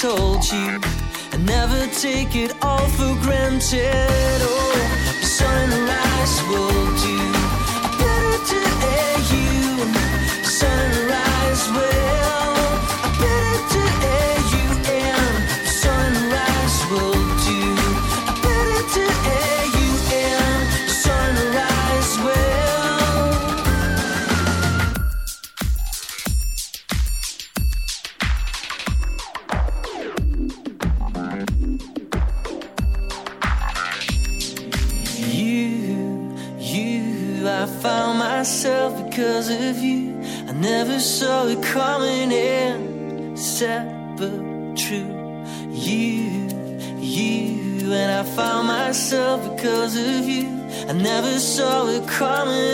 told you I never take it all for granted. Oh, sunrise will do better to air you. Sunrise will. coming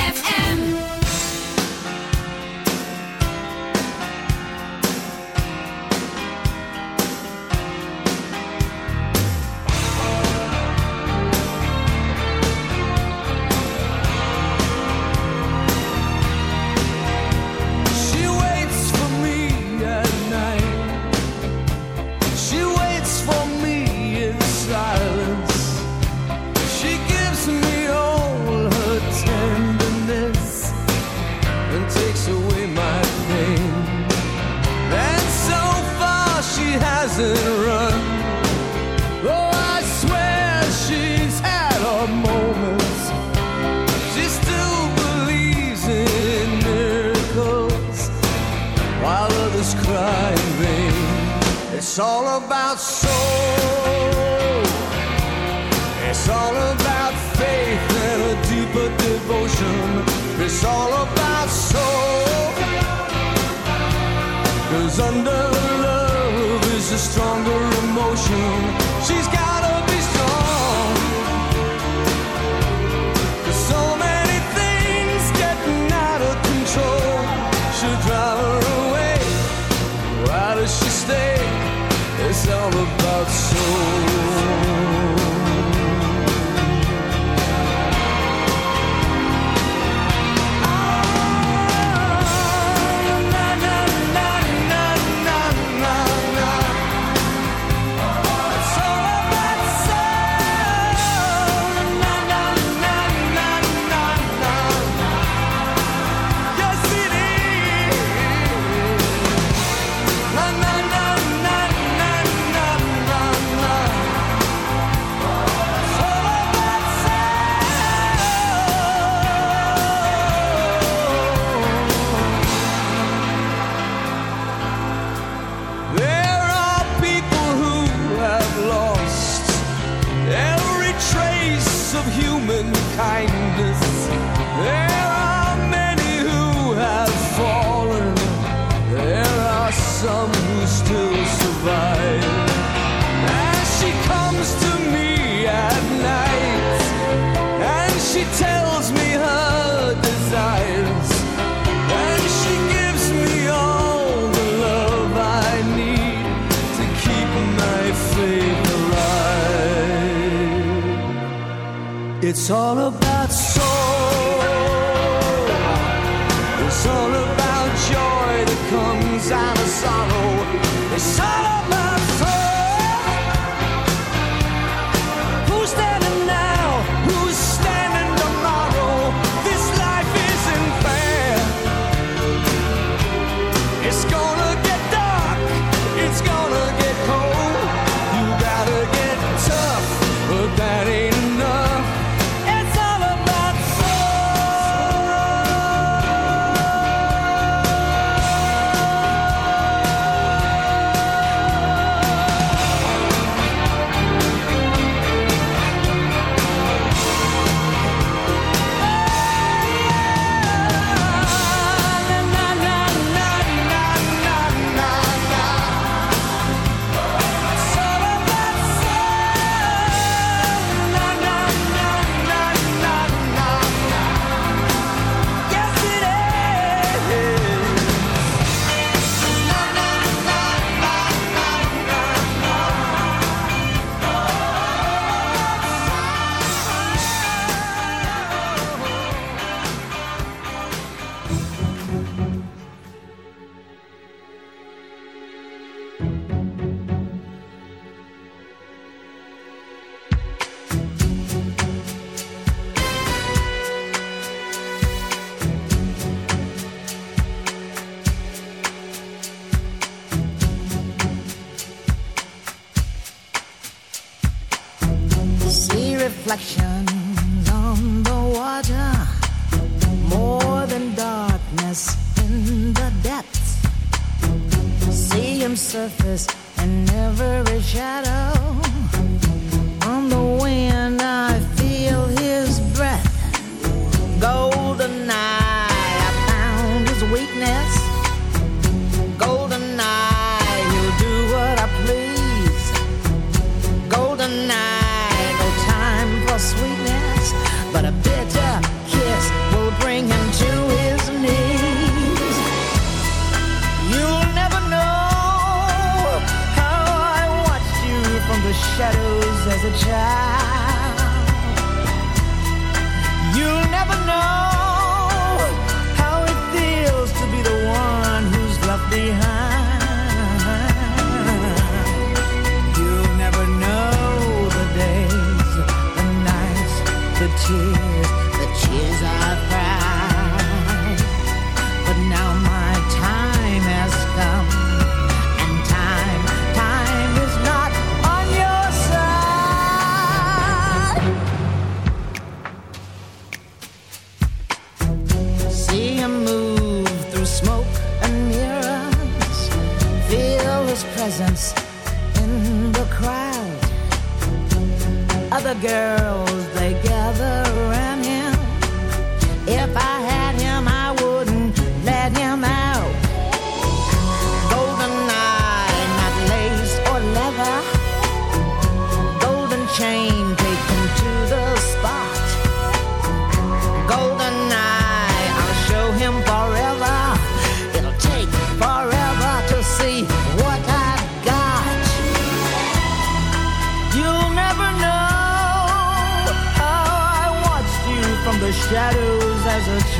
Try.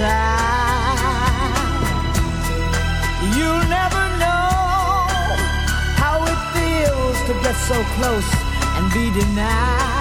try. You'll never know how it feels to get so close and be denied.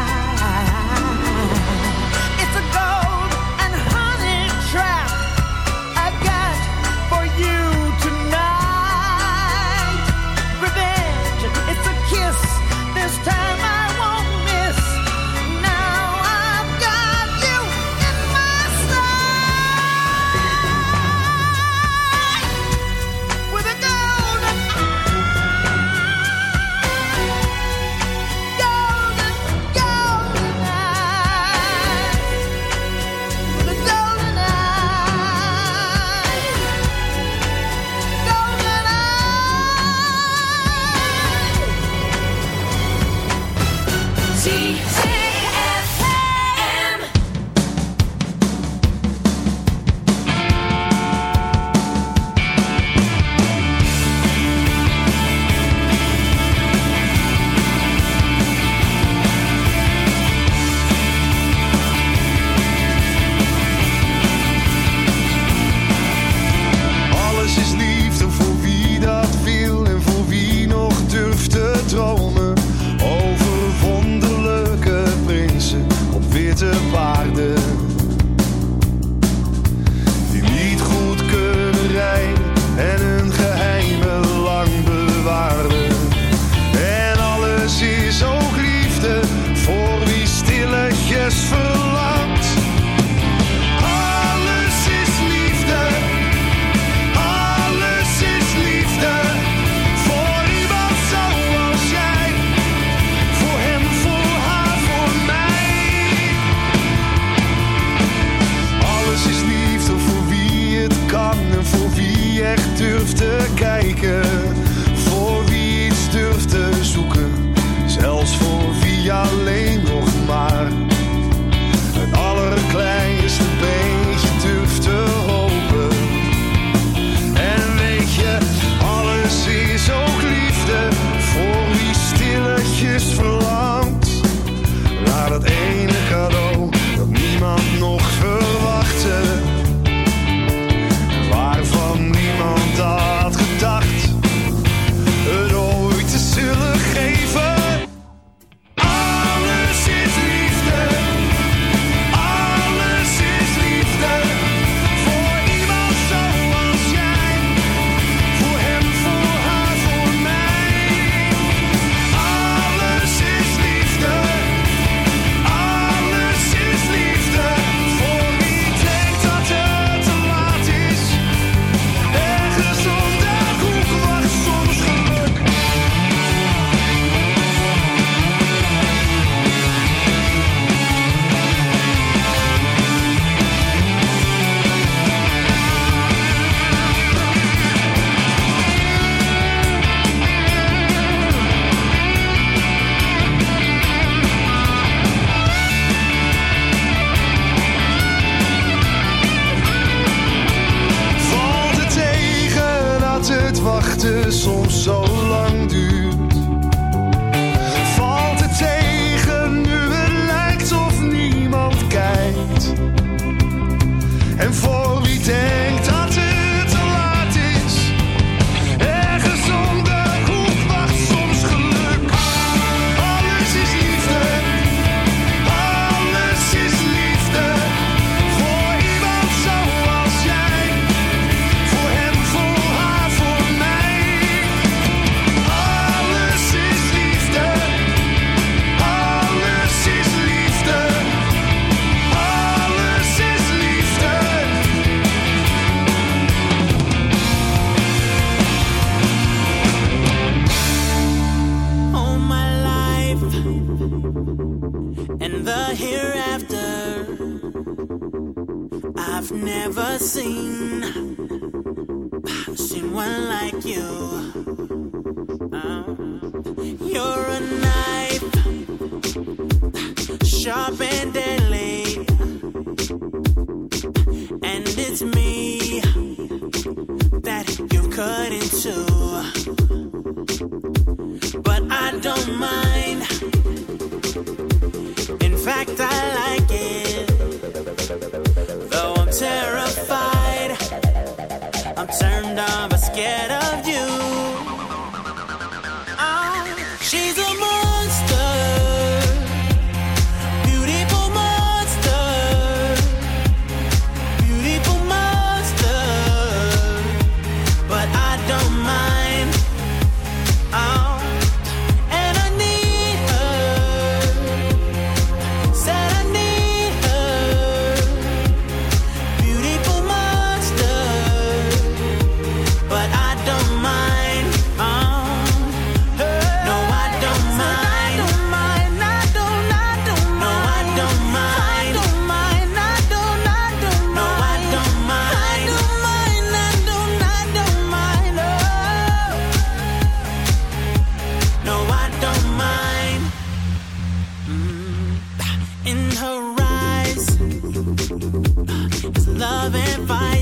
love and fight.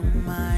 don't mind.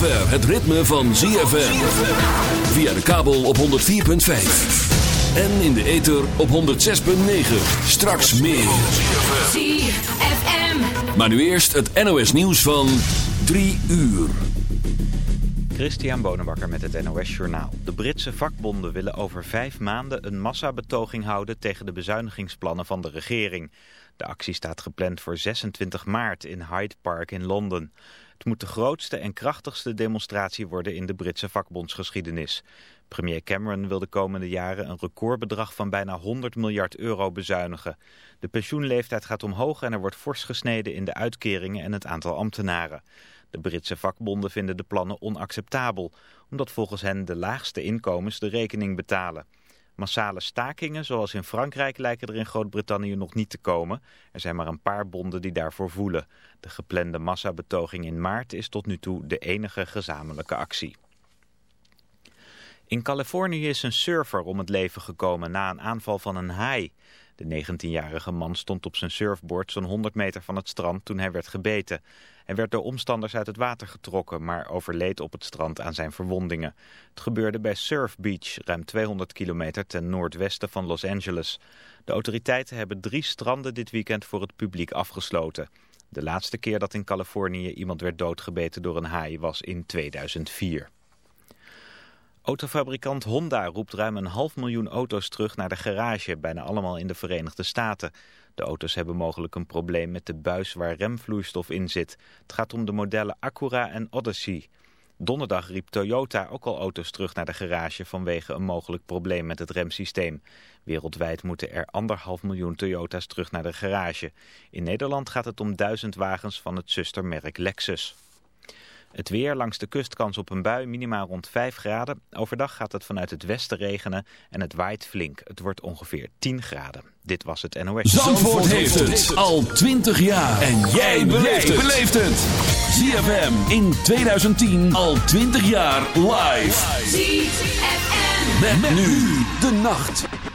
Zover het ritme van ZFM. Via de kabel op 104.5. En in de ether op 106.9. Straks meer. ZFM. Maar nu eerst het NOS nieuws van 3 uur. Christian Bonenbakker met het NOS Journaal. De Britse vakbonden willen over vijf maanden een massabetoging houden tegen de bezuinigingsplannen van de regering. De actie staat gepland voor 26 maart in Hyde Park in Londen. Het moet de grootste en krachtigste demonstratie worden in de Britse vakbondsgeschiedenis. Premier Cameron wil de komende jaren een recordbedrag van bijna 100 miljard euro bezuinigen. De pensioenleeftijd gaat omhoog en er wordt fors gesneden in de uitkeringen en het aantal ambtenaren. De Britse vakbonden vinden de plannen onacceptabel, omdat volgens hen de laagste inkomens de rekening betalen. Massale stakingen, zoals in Frankrijk, lijken er in Groot-Brittannië nog niet te komen. Er zijn maar een paar bonden die daarvoor voelen. De geplande massabetoging in maart is tot nu toe de enige gezamenlijke actie. In Californië is een surfer om het leven gekomen na een aanval van een haai. De 19-jarige man stond op zijn surfboard zo'n 100 meter van het strand toen hij werd gebeten. Hij werd door omstanders uit het water getrokken, maar overleed op het strand aan zijn verwondingen. Het gebeurde bij Surf Beach, ruim 200 kilometer ten noordwesten van Los Angeles. De autoriteiten hebben drie stranden dit weekend voor het publiek afgesloten. De laatste keer dat in Californië iemand werd doodgebeten door een haai was in 2004. Autofabrikant Honda roept ruim een half miljoen auto's terug naar de garage, bijna allemaal in de Verenigde Staten. De auto's hebben mogelijk een probleem met de buis waar remvloeistof in zit. Het gaat om de modellen Acura en Odyssey. Donderdag riep Toyota ook al auto's terug naar de garage vanwege een mogelijk probleem met het remsysteem. Wereldwijd moeten er anderhalf miljoen Toyota's terug naar de garage. In Nederland gaat het om duizend wagens van het zustermerk Lexus. Het weer langs de kust kans op een bui, minimaal rond 5 graden. Overdag gaat het vanuit het westen regenen en het waait flink. Het wordt ongeveer 10 graden. Dit was het NOS. Zandvoort heeft het al 20 jaar. En jij beleeft het. ZFM in 2010 al 20 jaar live. ZFM. Met nu de nacht.